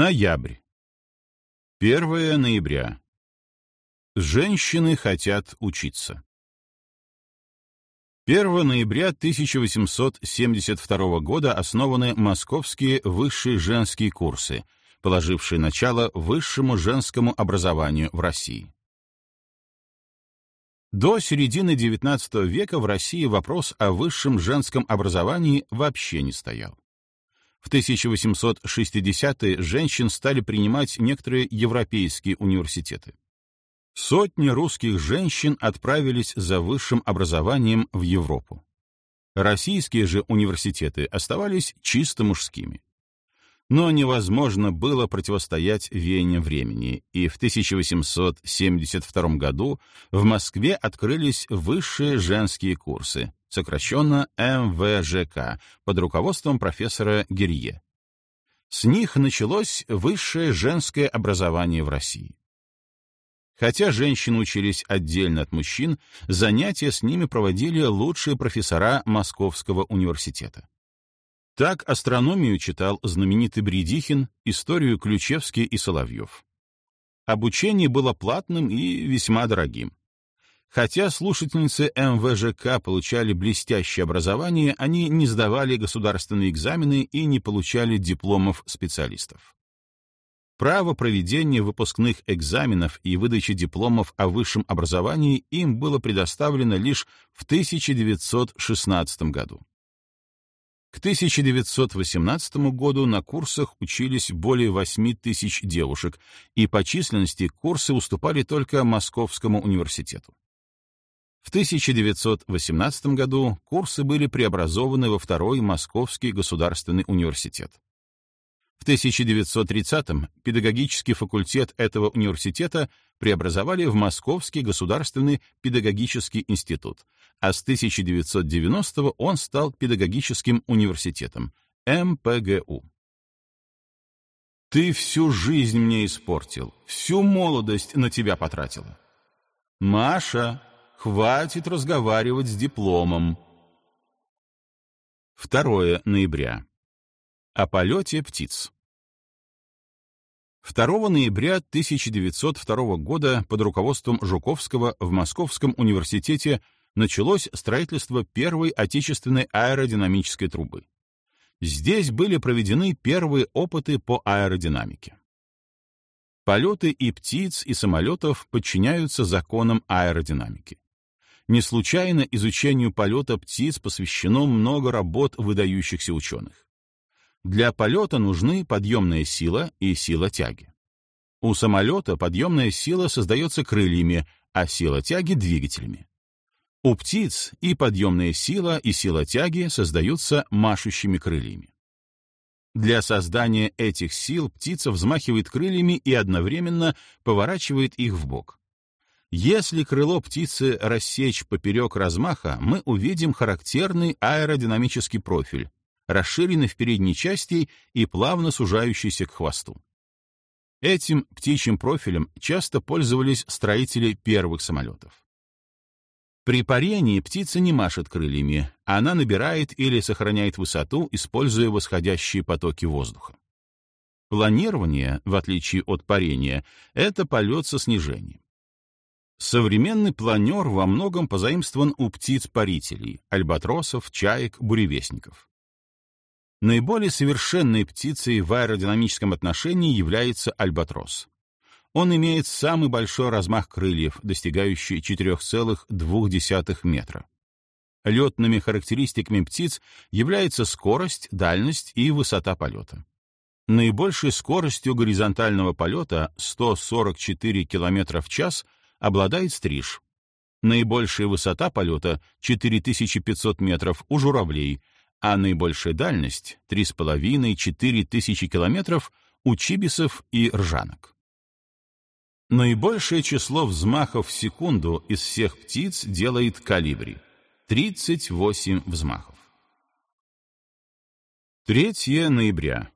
Ноябрь. 1 ноября. Женщины хотят учиться. 1 ноября 1872 года основаны московские высшие женские курсы, положившие начало высшему женскому образованию в России. До середины XIX века в России вопрос о высшем женском образовании вообще не стоял. В 1860-е женщин стали принимать некоторые европейские университеты. Сотни русских женщин отправились за высшим образованием в Европу. Российские же университеты оставались чисто мужскими. Но невозможно было противостоять веяниям времени, и в 1872 году в Москве открылись высшие женские курсы, сокращенно МВЖК, под руководством профессора Герье. С них началось высшее женское образование в России. Хотя женщины учились отдельно от мужчин, занятия с ними проводили лучшие профессора Московского университета. Так астрономию читал знаменитый Бредихин, историю Ключевский и Соловьев. Обучение было платным и весьма дорогим. Хотя слушательницы МВЖК получали блестящее образование, они не сдавали государственные экзамены и не получали дипломов специалистов. Право проведения выпускных экзаменов и выдачи дипломов о высшем образовании им было предоставлено лишь в 1916 году. К 1918 году на курсах учились более 8 тысяч девушек, и по численности курсы уступали только Московскому университету. В 1918 году курсы были преобразованы во Второй Московский государственный университет. В 1930-м педагогический факультет этого университета преобразовали в Московский государственный педагогический институт, а с 1990-го он стал педагогическим университетом, МПГУ. «Ты всю жизнь мне испортил, всю молодость на тебя потратила». «Маша, Хватит разговаривать с дипломом. 2 ноября. О полете птиц. 2 ноября 1902 года под руководством Жуковского в Московском университете началось строительство первой отечественной аэродинамической трубы. Здесь были проведены первые опыты по аэродинамике. Полеты и птиц, и самолетов подчиняются законам аэродинамики. Не случайно изучению полета птиц посвящено много работ выдающихся ученых. Для полета нужны подъемная сила и сила тяги. У самолета подъемная сила создается крыльями, а сила тяги — двигателями. У птиц и подъемная сила, и сила тяги создаются машущими крыльями. Для создания этих сил птица взмахивает крыльями и одновременно поворачивает их в бок. Если крыло птицы рассечь поперек размаха, мы увидим характерный аэродинамический профиль, расширенный в передней части и плавно сужающийся к хвосту. Этим птичьим профилем часто пользовались строители первых самолетов. При парении птица не машет крыльями, она набирает или сохраняет высоту, используя восходящие потоки воздуха. Планирование, в отличие от парения, это полет со снижением. Современный планер во многом позаимствован у птиц-парителей, альбатросов, чаек, буревестников. Наиболее совершенной птицей в аэродинамическом отношении является альбатрос. Он имеет самый большой размах крыльев, достигающий 4,2 метра. Летными характеристиками птиц являются скорость, дальность и высота полета. Наибольшей скоростью горизонтального полета 144 км в час — обладает стриж. Наибольшая высота полета — 4500 метров у журавлей, а наибольшая дальность — 3,5-4 тысячи километров у чибисов и ржанок. Наибольшее число взмахов в секунду из всех птиц делает калибри — 38 взмахов. 3 ноября.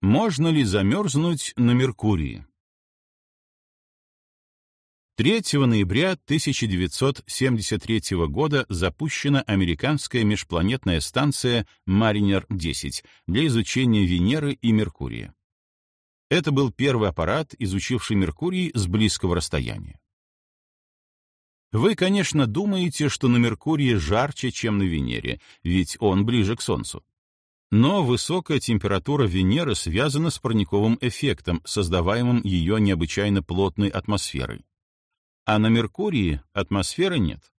Можно ли замерзнуть на Меркурии? 3 ноября 1973 года запущена американская межпланетная станция Mariner-10 для изучения Венеры и Меркурия. Это был первый аппарат, изучивший Меркурий с близкого расстояния. Вы, конечно, думаете, что на Меркурии жарче, чем на Венере, ведь он ближе к Солнцу. Но высокая температура Венеры связана с парниковым эффектом, создаваемым ее необычайно плотной атмосферой. А на Меркурии атмосферы нет.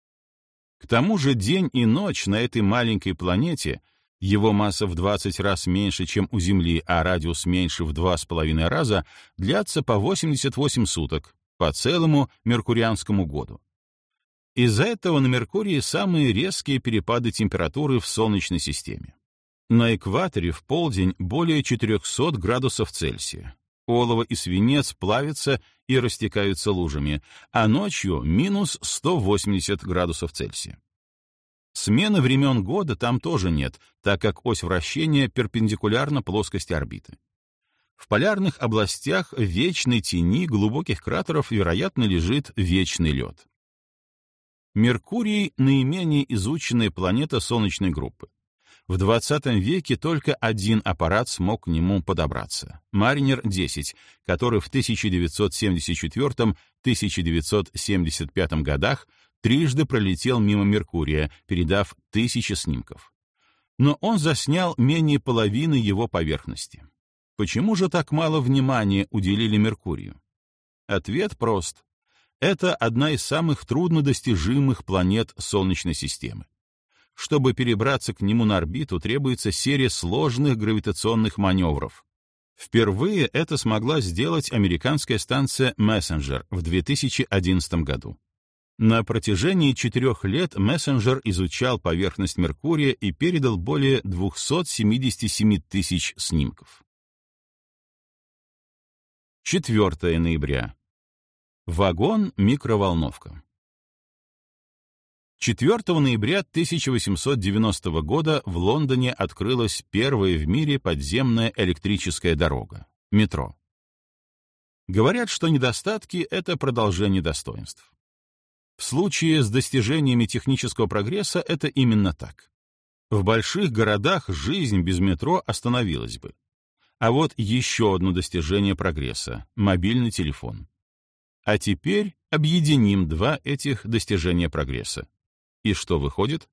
К тому же день и ночь на этой маленькой планете, его масса в 20 раз меньше, чем у Земли, а радиус меньше в 2,5 раза, длятся по 88 суток, по целому меркурианскому году. Из-за этого на Меркурии самые резкие перепады температуры в Солнечной системе. На экваторе в полдень более 400 градусов Цельсия. Олово и свинец плавятся и растекаются лужами, а ночью минус 180 градусов Цельсия. Смены времен года там тоже нет, так как ось вращения перпендикулярна плоскости орбиты. В полярных областях вечной тени глубоких кратеров, вероятно, лежит вечный лед. Меркурий — наименее изученная планета Солнечной группы. В 20 веке только один аппарат смог к нему подобраться — «Маринер-10», который в 1974-1975 годах трижды пролетел мимо Меркурия, передав тысячи снимков. Но он заснял менее половины его поверхности. Почему же так мало внимания уделили Меркурию? Ответ прост. Это одна из самых труднодостижимых планет Солнечной системы. Чтобы перебраться к нему на орбиту, требуется серия сложных гравитационных маневров. Впервые это смогла сделать американская станция Messenger в 2011 году. На протяжении четырех лет Messenger изучал поверхность Меркурия и передал более 277 тысяч снимков. 4 ноября. Вагон-микроволновка. 4 ноября 1890 года в Лондоне открылась первая в мире подземная электрическая дорога — метро. Говорят, что недостатки — это продолжение достоинств. В случае с достижениями технического прогресса это именно так. В больших городах жизнь без метро остановилась бы. А вот еще одно достижение прогресса — мобильный телефон. А теперь объединим два этих достижения прогресса. И что выходит?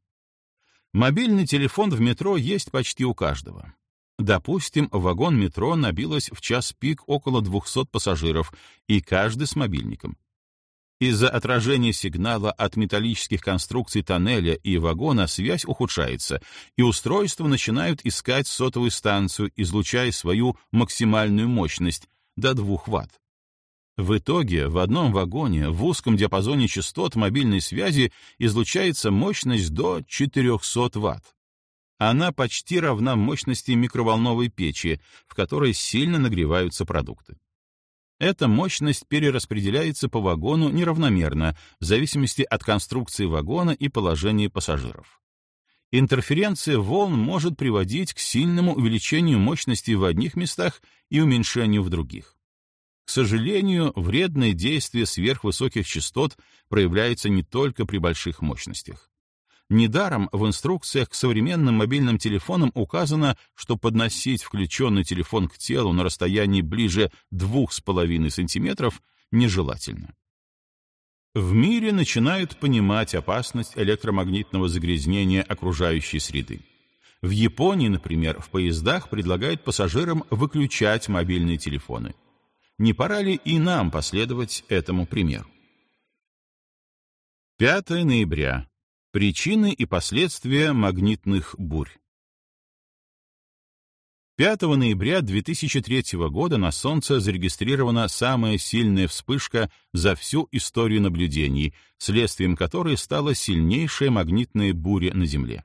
Мобильный телефон в метро есть почти у каждого. Допустим, вагон метро набилось в час пик около 200 пассажиров, и каждый с мобильником. Из-за отражения сигнала от металлических конструкций тоннеля и вагона связь ухудшается, и устройства начинают искать сотовую станцию, излучая свою максимальную мощность до 2 Вт. В итоге в одном вагоне в узком диапазоне частот мобильной связи излучается мощность до 400 Вт. Она почти равна мощности микроволновой печи, в которой сильно нагреваются продукты. Эта мощность перераспределяется по вагону неравномерно, в зависимости от конструкции вагона и положения пассажиров. Интерференция волн может приводить к сильному увеличению мощности в одних местах и уменьшению в других. К сожалению, вредное действие сверхвысоких частот проявляется не только при больших мощностях. Недаром в инструкциях к современным мобильным телефонам указано, что подносить включенный телефон к телу на расстоянии ближе 2,5 см нежелательно. В мире начинают понимать опасность электромагнитного загрязнения окружающей среды. В Японии, например, в поездах предлагают пассажирам выключать мобильные телефоны. Не пора ли и нам последовать этому примеру? 5 ноября. Причины и последствия магнитных бурь. 5 ноября 2003 года на Солнце зарегистрирована самая сильная вспышка за всю историю наблюдений, следствием которой стала сильнейшая магнитная буря на Земле.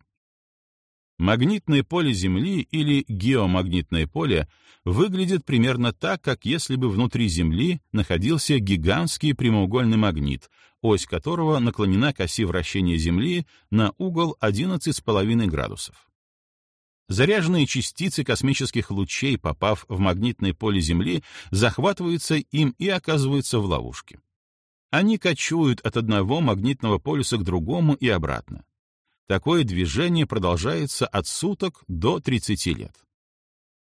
Магнитное поле Земли или геомагнитное поле выглядит примерно так, как если бы внутри Земли находился гигантский прямоугольный магнит, ось которого наклонена к оси вращения Земли на угол 11,5 градусов. Заряженные частицы космических лучей, попав в магнитное поле Земли, захватываются им и оказываются в ловушке. Они кочуют от одного магнитного полюса к другому и обратно. Такое движение продолжается от суток до 30 лет.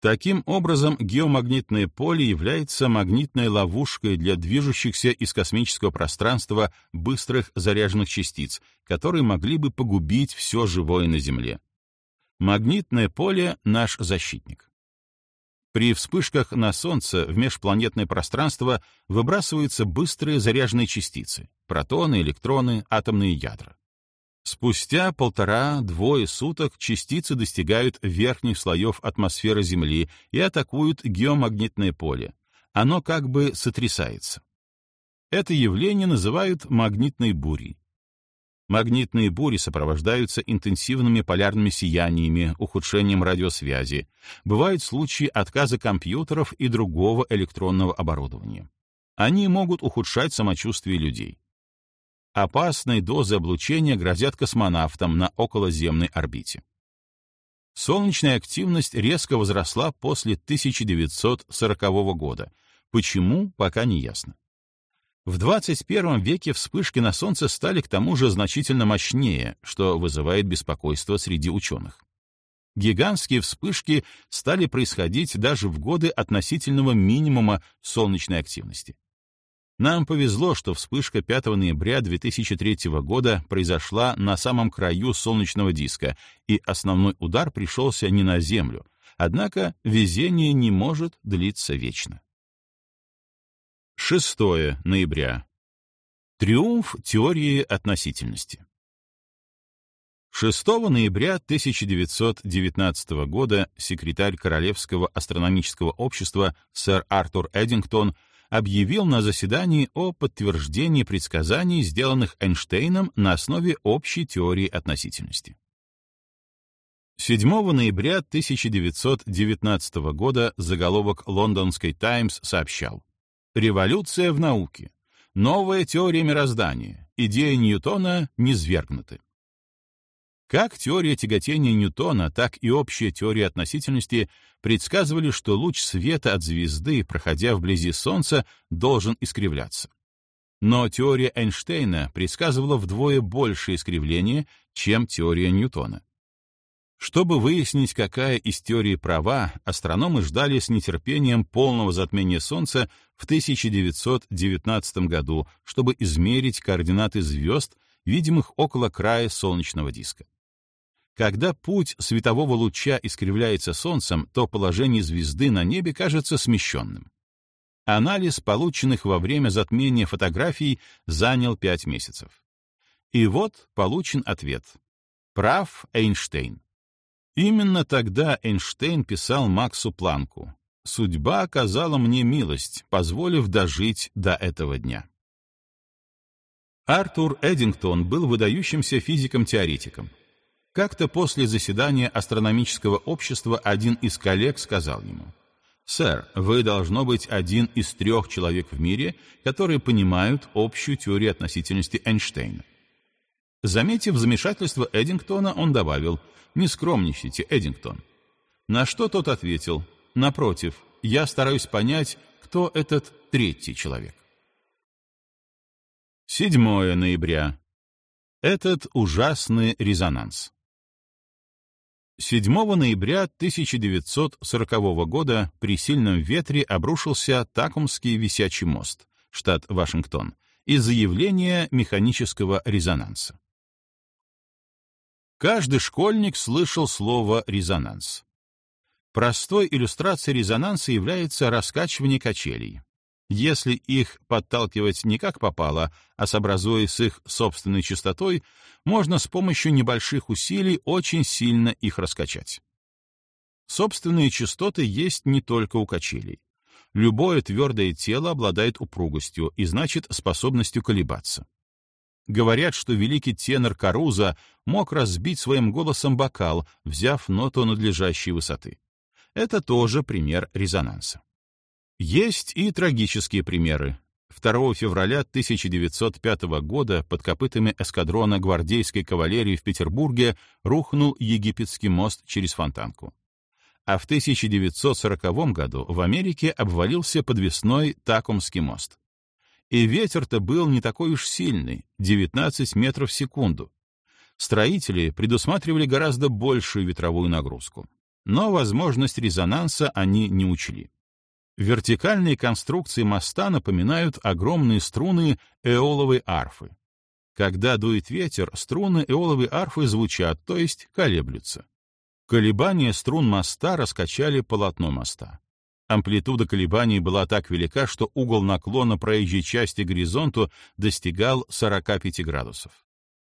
Таким образом, геомагнитное поле является магнитной ловушкой для движущихся из космического пространства быстрых заряженных частиц, которые могли бы погубить все живое на Земле. Магнитное поле — наш защитник. При вспышках на Солнце в межпланетное пространство выбрасываются быстрые заряженные частицы — протоны, электроны, атомные ядра. Спустя полтора-двое суток частицы достигают верхних слоев атмосферы Земли и атакуют геомагнитное поле. Оно как бы сотрясается. Это явление называют магнитной бурей. Магнитные бури сопровождаются интенсивными полярными сияниями, ухудшением радиосвязи. Бывают случаи отказа компьютеров и другого электронного оборудования. Они могут ухудшать самочувствие людей опасные дозы облучения грозят космонавтам на околоземной орбите. Солнечная активность резко возросла после 1940 года. Почему, пока не ясно. В 21 веке вспышки на Солнце стали к тому же значительно мощнее, что вызывает беспокойство среди ученых. Гигантские вспышки стали происходить даже в годы относительного минимума солнечной активности. Нам повезло, что вспышка 5 ноября 2003 года произошла на самом краю солнечного диска, и основной удар пришелся не на Землю. Однако везение не может длиться вечно. 6 ноября. Триумф теории относительности. 6 ноября 1919 года секретарь Королевского астрономического общества сэр Артур Эдингтон объявил на заседании о подтверждении предсказаний, сделанных Эйнштейном на основе общей теории относительности. 7 ноября 1919 года заголовок лондонской «Таймс» сообщал «Революция в науке. Новая теория мироздания. Идеи Ньютона низвергнуты». Как теория тяготения Ньютона, так и общая теория относительности предсказывали, что луч света от звезды, проходя вблизи Солнца, должен искривляться. Но теория Эйнштейна предсказывала вдвое большее искривление, чем теория Ньютона. Чтобы выяснить, какая из теорий права, астрономы ждали с нетерпением полного затмения Солнца в 1919 году, чтобы измерить координаты звезд, видимых около края солнечного диска. Когда путь светового луча искривляется Солнцем, то положение звезды на небе кажется смещенным. Анализ полученных во время затмения фотографий занял пять месяцев. И вот получен ответ. Прав Эйнштейн. Именно тогда Эйнштейн писал Максу Планку. «Судьба оказала мне милость, позволив дожить до этого дня». Артур Эдингтон был выдающимся физиком-теоретиком. Как-то после заседания астрономического общества один из коллег сказал ему, «Сэр, вы должно быть один из трех человек в мире, которые понимают общую теорию относительности Эйнштейна». Заметив замешательство Эдингтона, он добавил, «Не скромничайте, Эдингтон». На что тот ответил, «Напротив, я стараюсь понять, кто этот третий человек». 7 ноября. Этот ужасный резонанс. 7 ноября 1940 года при сильном ветре обрушился Такумский висячий мост, штат Вашингтон, из-за явления механического резонанса. Каждый школьник слышал слово «резонанс». Простой иллюстрацией резонанса является раскачивание качелей. Если их подталкивать не как попало, а сообразуясь с их собственной частотой, можно с помощью небольших усилий очень сильно их раскачать. Собственные частоты есть не только у качелей. Любое твердое тело обладает упругостью и, значит, способностью колебаться. Говорят, что великий тенор Каруза мог разбить своим голосом бокал, взяв ноту надлежащей высоты. Это тоже пример резонанса. Есть и трагические примеры. 2 февраля 1905 года под копытами эскадрона гвардейской кавалерии в Петербурге рухнул египетский мост через Фонтанку. А в 1940 году в Америке обвалился подвесной Такумский мост. И ветер-то был не такой уж сильный — 19 метров в секунду. Строители предусматривали гораздо большую ветровую нагрузку. но возможность резонанса они не учли. Вертикальные конструкции моста напоминают огромные струны эоловой арфы. Когда дует ветер, струны эоловой арфы звучат, то есть колеблются. Колебания струн моста раскачали полотно моста. Амплитуда колебаний была так велика, что угол наклона проезжей части горизонту достигал 45 градусов.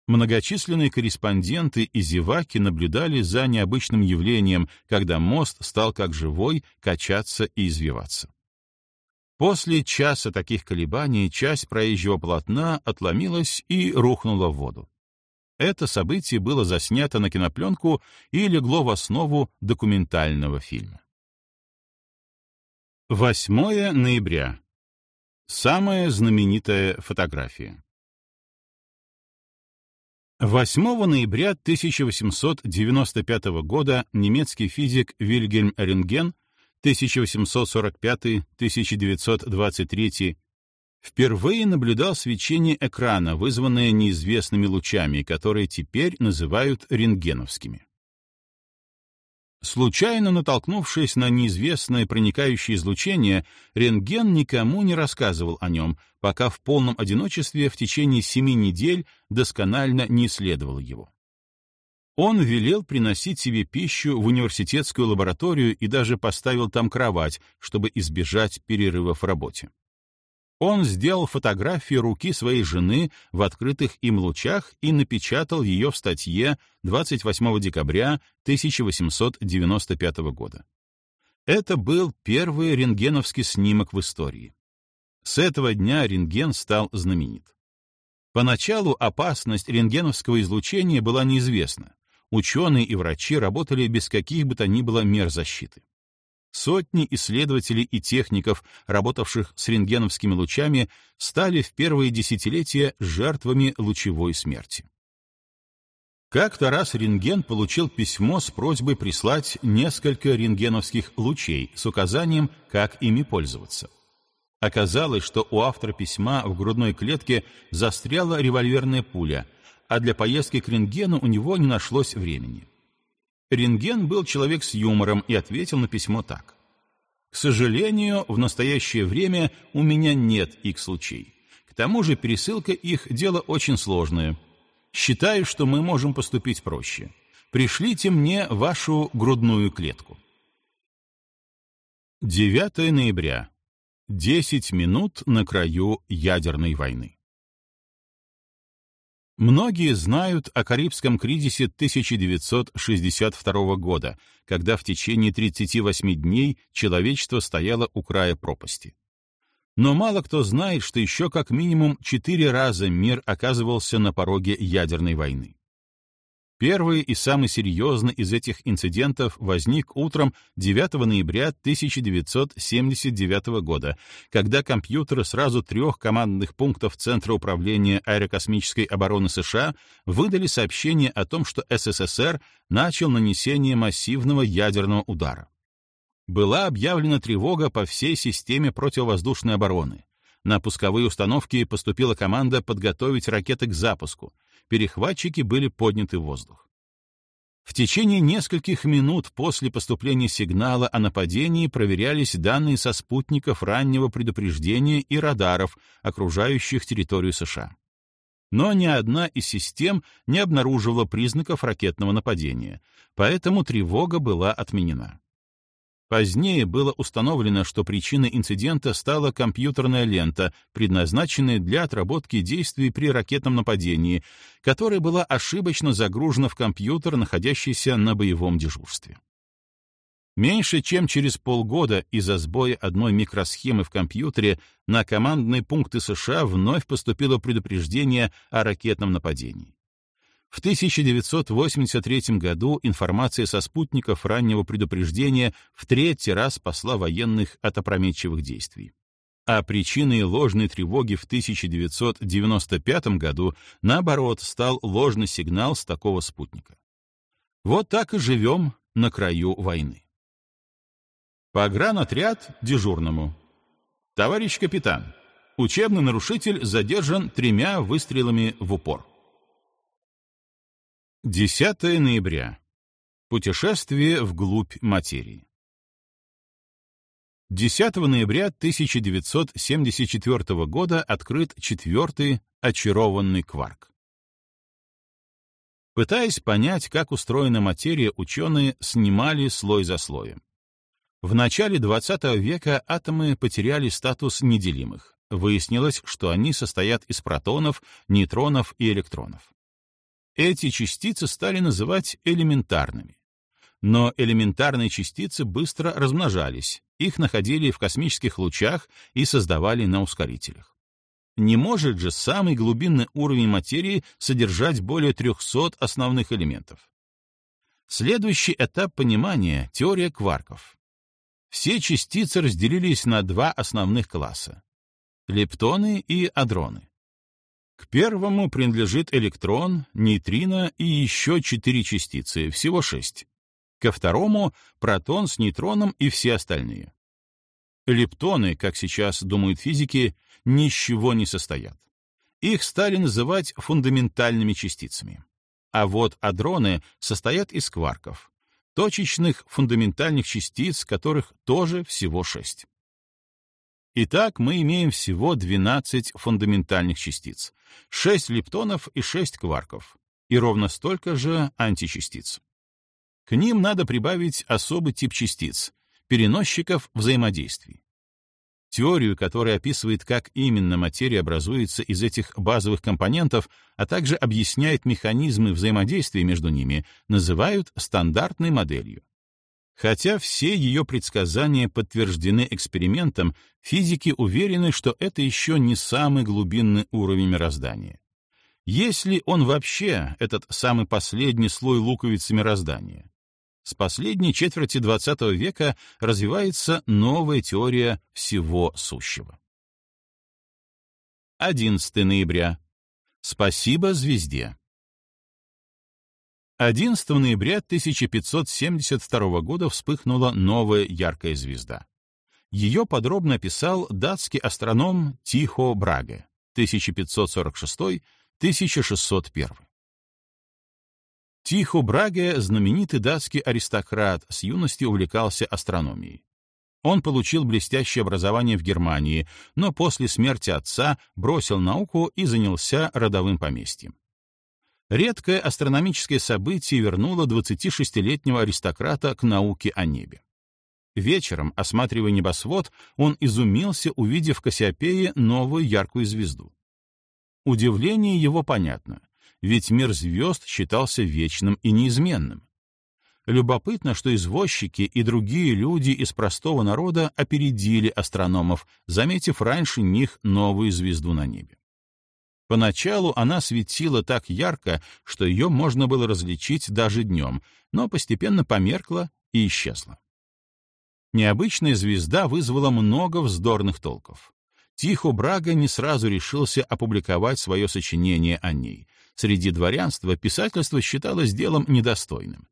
Многочисленные корреспонденты и зеваки наблюдали за необычным явлением, когда мост стал как живой качаться и извиваться. После часа таких колебаний часть проезжего полотна отломилась и рухнула в воду. Это событие было заснято на кинопленку и легло в основу документального фильма. 8 ноября. Самая знаменитая фотография. 8 ноября 1895 года немецкий физик Вильгельм Рентген 1845-1923 впервые наблюдал свечение экрана, вызванное неизвестными лучами, которые теперь называют рентгеновскими. Случайно натолкнувшись на неизвестное проникающее излучение, рентген никому не рассказывал о нем, пока в полном одиночестве в течение семи недель досконально не исследовал его. Он велел приносить себе пищу в университетскую лабораторию и даже поставил там кровать, чтобы избежать перерывов в работе. Он сделал фотографии руки своей жены в открытых им лучах и напечатал ее в статье 28 декабря 1895 года. Это был первый рентгеновский снимок в истории. С этого дня рентген стал знаменит. Поначалу опасность рентгеновского излучения была неизвестна. Ученые и врачи работали без каких бы то ни было мер защиты. Сотни исследователей и техников, работавших с рентгеновскими лучами, стали в первые десятилетия жертвами лучевой смерти. Как-то раз рентген получил письмо с просьбой прислать несколько рентгеновских лучей с указанием, как ими пользоваться. Оказалось, что у автора письма в грудной клетке застряла револьверная пуля, а для поездки к рентгену у него не нашлось времени. Рентген был человек с юмором и ответил на письмо так. «К сожалению, в настоящее время у меня нет X-лучей. К тому же пересылка их — дело очень сложное. Считаю, что мы можем поступить проще. Пришлите мне вашу грудную клетку». 9 ноября. 10 минут на краю ядерной войны. Многие знают о Карибском кризисе 1962 года, когда в течение 38 дней человечество стояло у края пропасти. Но мало кто знает, что еще как минимум четыре раза мир оказывался на пороге ядерной войны. Первый и самый серьезный из этих инцидентов возник утром 9 ноября 1979 года, когда компьютеры сразу трех командных пунктов Центра управления аэрокосмической обороны США выдали сообщение о том, что СССР начал нанесение массивного ядерного удара. Была объявлена тревога по всей системе противовоздушной обороны. На пусковые установки поступила команда подготовить ракеты к запуску — перехватчики были подняты в воздух. В течение нескольких минут после поступления сигнала о нападении проверялись данные со спутников раннего предупреждения и радаров, окружающих территорию США. Но ни одна из систем не обнаруживала признаков ракетного нападения, поэтому тревога была отменена. Позднее было установлено, что причиной инцидента стала компьютерная лента, предназначенная для отработки действий при ракетном нападении, которая была ошибочно загружена в компьютер, находящийся на боевом дежурстве. Меньше чем через полгода из-за сбоя одной микросхемы в компьютере на командные пункты США вновь поступило предупреждение о ракетном нападении. В 1983 году информация со спутников раннего предупреждения в третий раз спасла военных от опрометчивых действий. А причиной ложной тревоги в 1995 году, наоборот, стал ложный сигнал с такого спутника. Вот так и живем на краю войны. Погранотряд дежурному. Товарищ капитан, учебный нарушитель задержан тремя выстрелами в упор. 10 ноября. Путешествие вглубь материи. 10 ноября 1974 года открыт четвертый очарованный кварк. Пытаясь понять, как устроена материя, ученые снимали слой за слоем. В начале XX века атомы потеряли статус неделимых. Выяснилось, что они состоят из протонов, нейтронов и электронов. Эти частицы стали называть элементарными. Но элементарные частицы быстро размножались, их находили в космических лучах и создавали на ускорителях. Не может же самый глубинный уровень материи содержать более 300 основных элементов. Следующий этап понимания — теория кварков. Все частицы разделились на два основных класса — лептоны и адроны. К первому принадлежит электрон, нейтрино и еще четыре частицы, всего шесть ко второму — протон с нейтроном и все остальные. Лептоны, как сейчас думают физики, ни с чего не состоят. Их стали называть фундаментальными частицами. А вот адроны состоят из кварков, точечных фундаментальных частиц, которых тоже всего шесть. Итак, мы имеем всего 12 фундаментальных частиц, 6 лептонов и 6 кварков, и ровно столько же античастиц. К ним надо прибавить особый тип частиц — переносчиков взаимодействий. Теорию, которая описывает, как именно материя образуется из этих базовых компонентов, а также объясняет механизмы взаимодействия между ними, называют стандартной моделью. Хотя все ее предсказания подтверждены экспериментом, физики уверены, что это еще не самый глубинный уровень мироздания. Есть он вообще, этот самый последний слой луковицы мироздания? С последней четверти XX века развивается новая теория всего сущего. 11 ноября. Спасибо звезде. 11 ноября 1572 года вспыхнула новая яркая звезда. Ее подробно описал датский астроном Тихо Браге 1546-1601. Тихо Браге — знаменитый датский аристократ, с юности увлекался астрономией. Он получил блестящее образование в Германии, но после смерти отца бросил науку и занялся родовым поместьем. Редкое астрономическое событие вернуло 26-летнего аристократа к науке о небе. Вечером, осматривая небосвод, он изумился, увидев в Кассиопее новую яркую звезду. Удивление его понятно ведь мир звезд считался вечным и неизменным. Любопытно, что извозчики и другие люди из простого народа опередили астрономов, заметив раньше них новую звезду на небе. Поначалу она светила так ярко, что ее можно было различить даже днем, но постепенно померкла и исчезла. Необычная звезда вызвала много вздорных толков. Тихо Брага не сразу решился опубликовать свое сочинение о ней, Среди дворянства писательство считалось делом недостойным.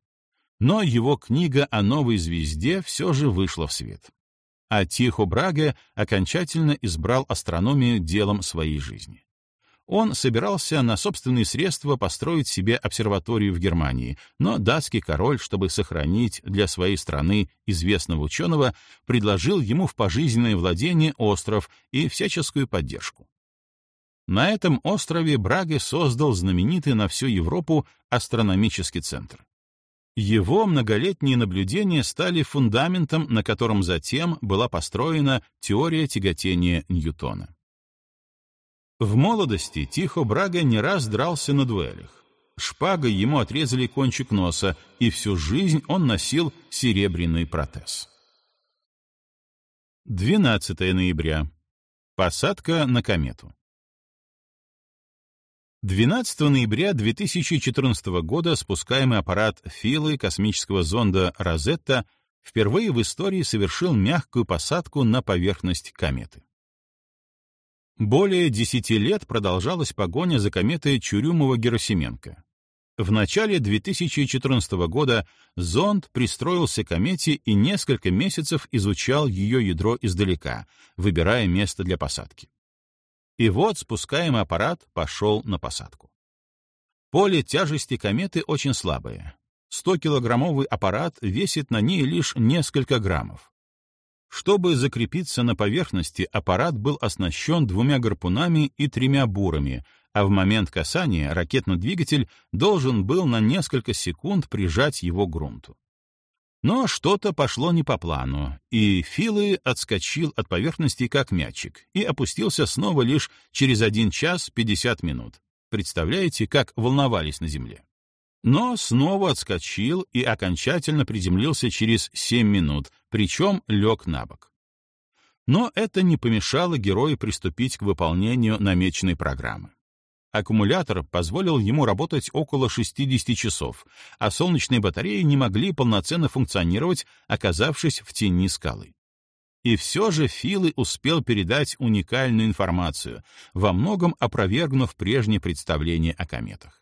Но его книга о новой звезде все же вышла в свет. А Тихо Браге окончательно избрал астрономию делом своей жизни. Он собирался на собственные средства построить себе обсерваторию в Германии, но датский король, чтобы сохранить для своей страны известного ученого, предложил ему в пожизненное владение остров и всяческую поддержку. На этом острове Браге создал знаменитый на всю Европу астрономический центр. Его многолетние наблюдения стали фундаментом, на котором затем была построена теория тяготения Ньютона. В молодости Тихо Брага не раз дрался на дуэлях. Шпагой ему отрезали кончик носа, и всю жизнь он носил серебряный протез. 12 ноября. Посадка на комету. 12 ноября 2014 года спускаемый аппарат Филы космического зонда «Розетта» впервые в истории совершил мягкую посадку на поверхность кометы. Более 10 лет продолжалась погоня за кометой Чурюмова-Герасименко. В начале 2014 года зонд пристроился к комете и несколько месяцев изучал ее ядро издалека, выбирая место для посадки. И вот спускаемый аппарат пошел на посадку. Поле тяжести кометы очень слабое. 100-килограммовый аппарат весит на ней лишь несколько граммов. Чтобы закрепиться на поверхности, аппарат был оснащен двумя гарпунами и тремя бурами, а в момент касания ракетный двигатель должен был на несколько секунд прижать его к грунту. Но что-то пошло не по плану, и Филы отскочил от поверхности как мячик и опустился снова лишь через 1 час 50 минут. Представляете, как волновались на Земле? Но снова отскочил и окончательно приземлился через 7 минут, причем лег на бок. Но это не помешало герою приступить к выполнению намеченной программы. Аккумулятор позволил ему работать около 60 часов, а солнечные батареи не могли полноценно функционировать, оказавшись в тени скалы. И все же Филы успел передать уникальную информацию, во многом опровергнув прежние представления о кометах.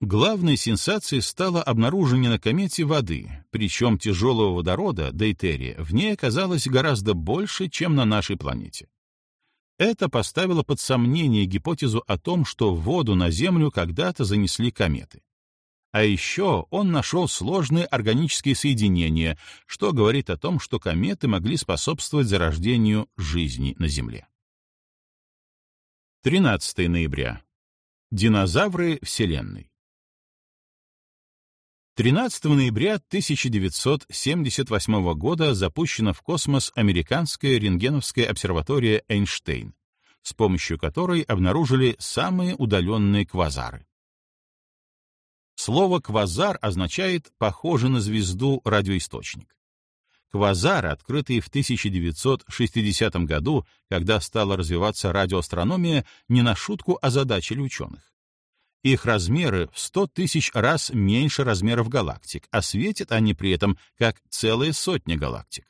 Главной сенсацией стало обнаружение на комете воды, причем тяжелого водорода, дейтерия, в ней оказалось гораздо больше, чем на нашей планете. Это поставило под сомнение гипотезу о том, что воду на Землю когда-то занесли кометы. А еще он нашел сложные органические соединения, что говорит о том, что кометы могли способствовать зарождению жизни на Земле. 13 ноября. Динозавры Вселенной. 13 ноября 1978 года запущена в космос американская рентгеновская обсерватория Эйнштейн, с помощью которой обнаружили самые удаленные квазары. Слово «квазар» означает «похоже на звезду радиоисточник». Квазары, открытые в 1960 году, когда стала развиваться радиоастрономия, не на шутку озадачили ученых. Их размеры в 100 тысяч раз меньше размеров галактик, а светят они при этом как целые сотни галактик.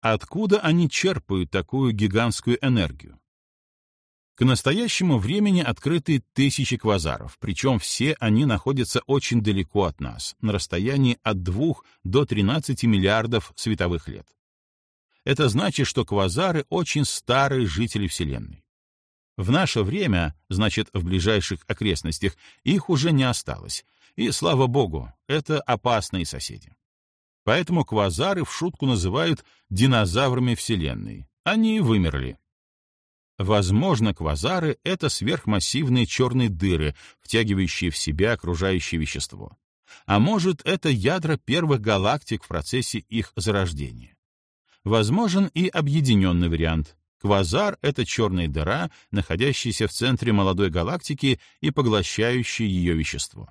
Откуда они черпают такую гигантскую энергию? К настоящему времени открыты тысячи квазаров, причем все они находятся очень далеко от нас, на расстоянии от 2 до 13 миллиардов световых лет. Это значит, что квазары очень старые жители Вселенной. В наше время, значит, в ближайших окрестностях, их уже не осталось. И, слава богу, это опасные соседи. Поэтому квазары в шутку называют динозаврами Вселенной. Они вымерли. Возможно, квазары — это сверхмассивные черные дыры, втягивающие в себя окружающее вещество. А может, это ядра первых галактик в процессе их зарождения. Возможен и объединенный вариант. Квазар — это черная дыра, находящаяся в центре молодой галактики и поглощающая ее вещество.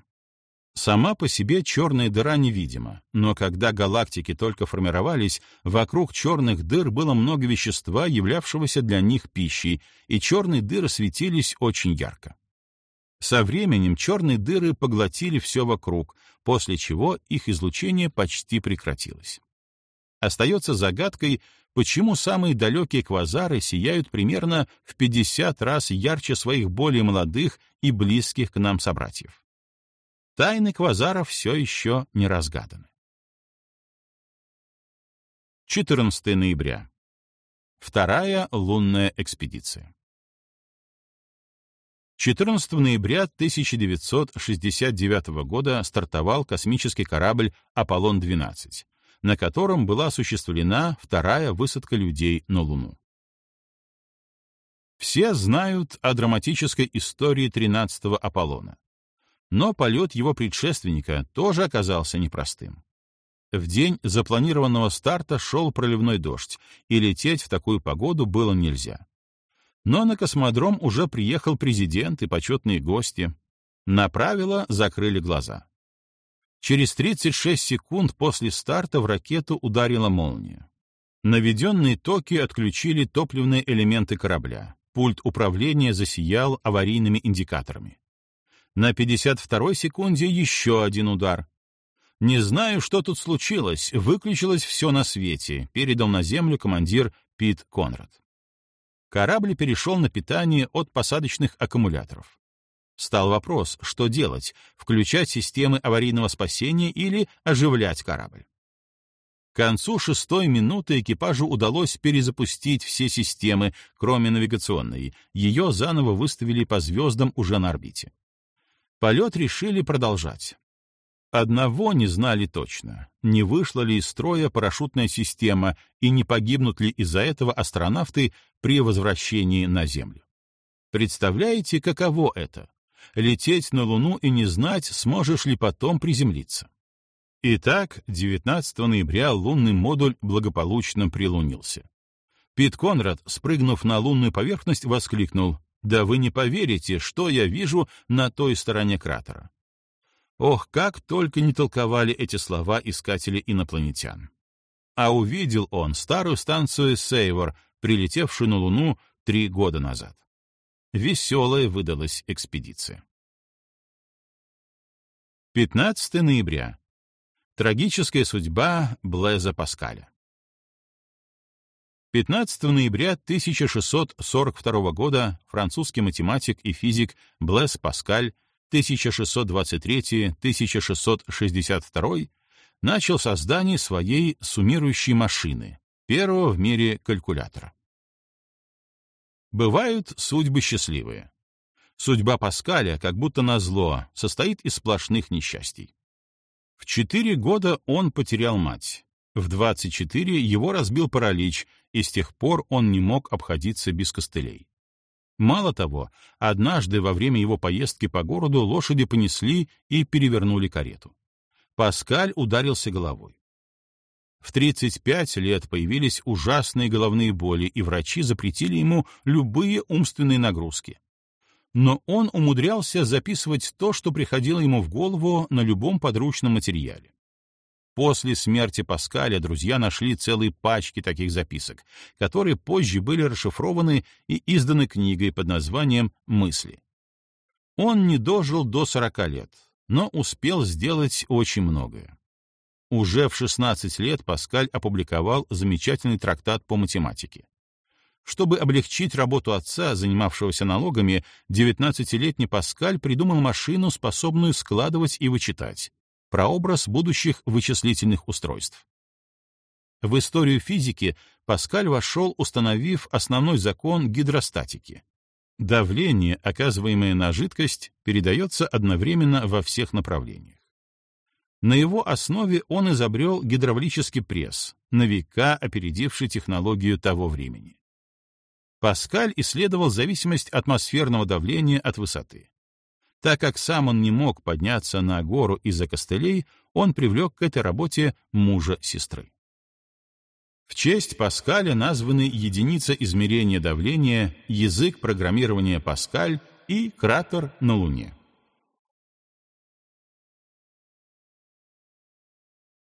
Сама по себе черная дыра невидима, но когда галактики только формировались, вокруг черных дыр было много вещества, являвшегося для них пищей, и черные дыры светились очень ярко. Со временем черные дыры поглотили все вокруг, после чего их излучение почти прекратилось. Остается загадкой, почему самые далекие квазары сияют примерно в 50 раз ярче своих более молодых и близких к нам собратьев. Тайны квазаров все еще не разгаданы. 14 ноября. Вторая лунная экспедиция. 14 ноября 1969 года стартовал космический корабль «Аполлон-12», на котором была осуществлена вторая высадка людей на Луну. Все знают о драматической истории 13-го Аполлона. Но полет его предшественника тоже оказался непростым. В день запланированного старта шел проливной дождь, и лететь в такую погоду было нельзя. Но на космодром уже приехал президент и почетные гости. На правила закрыли глаза. Через 36 секунд после старта в ракету ударила молния. Наведенные токи отключили топливные элементы корабля. Пульт управления засиял аварийными индикаторами. На 52-й секунде еще один удар. «Не знаю, что тут случилось, выключилось все на свете», передал на землю командир Пит Конрад. Корабль перешел на питание от посадочных аккумуляторов. Стал вопрос, что делать, включать системы аварийного спасения или оживлять корабль. К концу шестой минуты экипажу удалось перезапустить все системы, кроме навигационной. Ее заново выставили по звездам уже на орбите. Полет решили продолжать. Одного не знали точно, не вышла ли из строя парашютная система и не погибнут ли из-за этого астронавты при возвращении на Землю. Представляете, каково это? Лететь на Луну и не знать, сможешь ли потом приземлиться. Итак, 19 ноября лунный модуль благополучно прилунился. Пит Конрад, спрыгнув на лунную поверхность, воскликнул «Да вы не поверите, что я вижу на той стороне кратера». Ох, как только не толковали эти слова искатели инопланетян. А увидел он старую станцию Сейвор, прилетевшую на Луну три года назад. Веселая выдалась экспедиция. 15 ноября. Трагическая судьба Блеза Паскаля. 15 ноября 1642 года французский математик и физик Блез Паскаль 1623-1662 начал создание своей суммирующей машины, первого в мире калькулятора. Бывают судьбы счастливые. Судьба Паскаля, как будто назло, состоит из сплошных несчастий. В четыре года он потерял мать. В 24 его разбил паралич, и с тех пор он не мог обходиться без костылей. Мало того, однажды во время его поездки по городу лошади понесли и перевернули карету. Паскаль ударился головой. В 35 лет появились ужасные головные боли, и врачи запретили ему любые умственные нагрузки. Но он умудрялся записывать то, что приходило ему в голову на любом подручном материале. После смерти Паскаля друзья нашли целые пачки таких записок, которые позже были расшифрованы и изданы книгой под названием «Мысли». Он не дожил до 40 лет, но успел сделать очень многое. Уже в 16 лет Паскаль опубликовал замечательный трактат по математике. Чтобы облегчить работу отца, занимавшегося налогами, 19-летний Паскаль придумал машину, способную складывать и вычитать прообраз будущих вычислительных устройств. В историю физики Паскаль вошел, установив основной закон гидростатики. Давление, оказываемое на жидкость, передается одновременно во всех направлениях. На его основе он изобрел гидравлический пресс, на века опередивший технологию того времени. Паскаль исследовал зависимость атмосферного давления от высоты. Так как сам он не мог подняться на гору из-за костылей, он привлек к этой работе мужа сестры. В честь Паскаля названы единица измерения давления, язык программирования Паскаль и кратер на Луне.